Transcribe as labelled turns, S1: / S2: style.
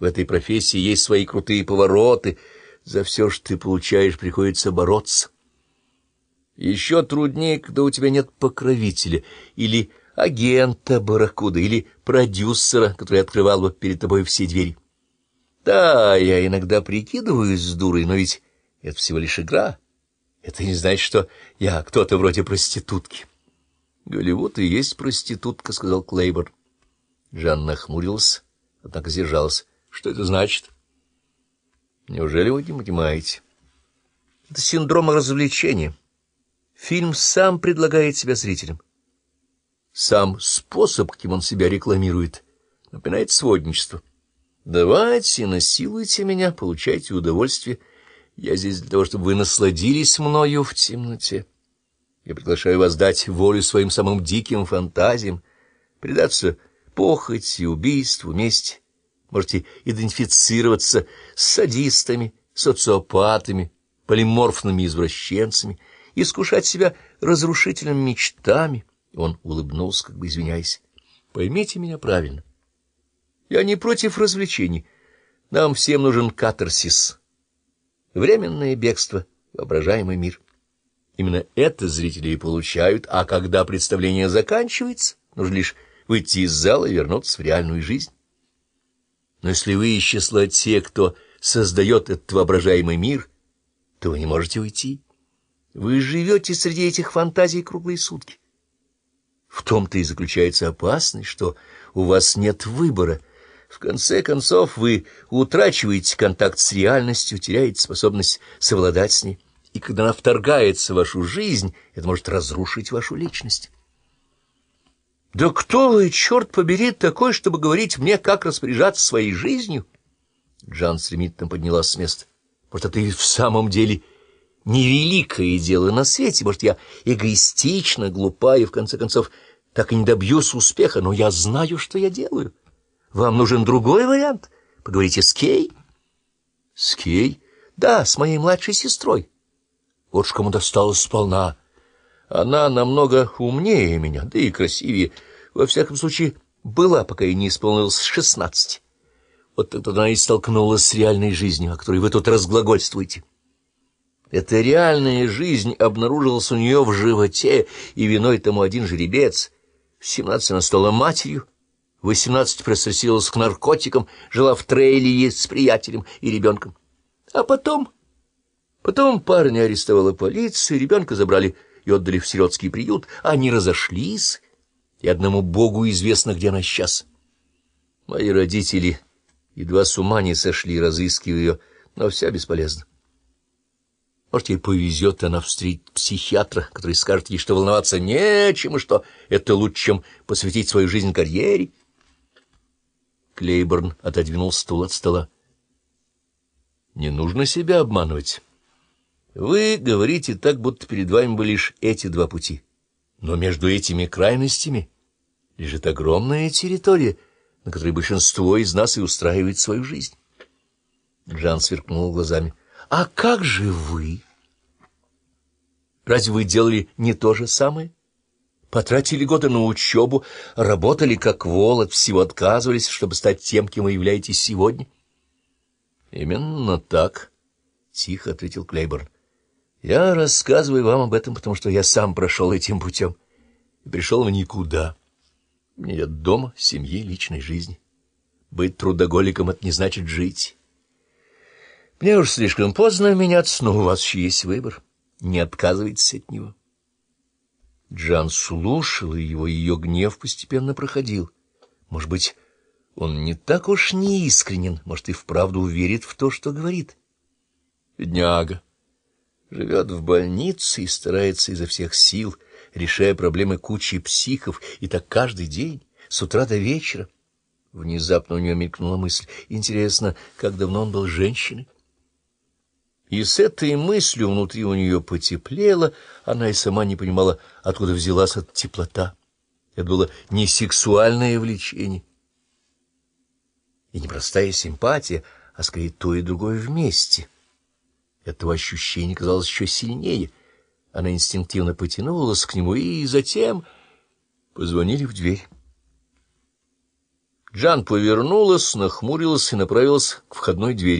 S1: В этой профессии есть свои крутые повороты. За все, что ты получаешь, приходится бороться. Еще труднее, когда у тебя нет покровителя или агента барракуда, или продюсера, который открывал бы перед тобой все двери. Да, я иногда прикидываюсь с дурой, но ведь это всего лишь игра. Это не значит, что я кто-то вроде проститутки. — Голливуд и есть проститутка, — сказал Клейбор. Жанна нахмурилась, однако сдержалась. — Что это значит? — Неужели вы не понимаете? — Это синдром развлечения. Фильм сам предлагает себя зрителям. Сам способ, каким он себя рекламирует, напоминает сводничество. Давайте, насилуйте меня, получайте удовольствие. Я здесь для того, чтобы вы насладились мною в темноте. Я приглашаю вас дать волю своим самым диким фантазиям, предаться похоти, убийству, мести. Можете идентифицироваться с садистами, социопатами, полиморфными извращенцами — искушать себя разрушительными мечтами. Он улыбнулся, как бы извиняясь. Поймите меня правильно. Я не против развлечений. Нам всем нужен катарсис. Временное бегство, воображаемый мир. Именно это зрители и получают, а когда представление заканчивается, нужно лишь выйти из зала и вернуться в реальную жизнь. Но если вы из числа тех, кто создает этот воображаемый мир, то вы не можете уйти. Вы живете среди этих фантазий круглые сутки. В том-то и заключается опасность, что у вас нет выбора. В конце концов, вы утрачиваете контакт с реальностью, теряете способность совладать с ней. И когда она вторгается в вашу жизнь, это может разрушить вашу личность. «Да кто вы, черт побери, такой, чтобы говорить мне, как распоряжаться своей жизнью?» Джан стремительно поднялась с места. «Может, это и в самом деле невеликое дело на свете. Может, я эгоистична, глупа и, в конце концов, так и не добьюсь успеха, но я знаю, что я делаю. Вам нужен другой вариант? Поговорите с Кей? С Кей? Да, с моей младшей сестрой. Вот ж кому досталось сполна. Она намного умнее меня, да и красивее. Во всяком случае, была, пока ей не исполнилось шестнадцать. Вот тогда она и столкнулась с реальной жизнью, о которой вы тут разглагольствуете. Эта реальная жизнь обнаружилась у нее в животе, и виной тому один жеребец. В семнадцать она стала матерью, в восемнадцать пристрастилась к наркотикам, жила в трейлере с приятелем и ребенком. А потом... Потом парня арестовала полиция, ребенка забрали и отдали в сиротский приют. Они разошлись, и одному богу известно, где она сейчас. Мои родители едва с ума не сошли, разыскивая ее, но вся бесполезна. Может, ей повезет, она встретит психиатра, который скажет ей, что волноваться нечем, и что это лучше, чем посвятить свою жизнь карьере. Клейборн отодвинул стул от стола. Не нужно себя обманывать. Вы говорите так, будто перед вами были лишь эти два пути. Но между этими крайностями лежит огромная территория, на которой большинство из нас и устраивает свою жизнь. Джан сверкнул глазами. А как же вы? Разве вы делали не то же самое? Потратили годы на учебу, работали как вол, от всего отказывались, чтобы стать тем, кем вы являетесь сегодня? Именно так, — тихо ответил Клейборн. Я рассказываю вам об этом, потому что я сам прошел этим путем и пришел в никуда. Нет дома, семьи, личной жизни. Быть трудоголиком — это не значит жить. Мне уж слишком поздно меняться, но у вас еще есть выбор. Не отказывайтесь от него. Джан слушал, и его ее гнев постепенно проходил. Может быть, он не так уж неискренен, может, и вправду верит в то, что говорит. Бедняга. Живет в больнице и старается изо всех сил, решая проблемы кучи психов, и так каждый день, с утра до вечера. Внезапно у нее мелькнула мысль. Интересно, как давно он был женщиной? И с этой мыслью внутри у нее потеплело, она и сама не понимала, откуда взялась эта теплота. Это было не сексуальное влечение и не простая симпатия, а скорее то и другое вместе. Этого ощущения казалось еще сильнее. Она инстинктивно потянулась к нему, и затем позвонили в дверь. Джан повернулась, нахмурилась и направилась к входной двери.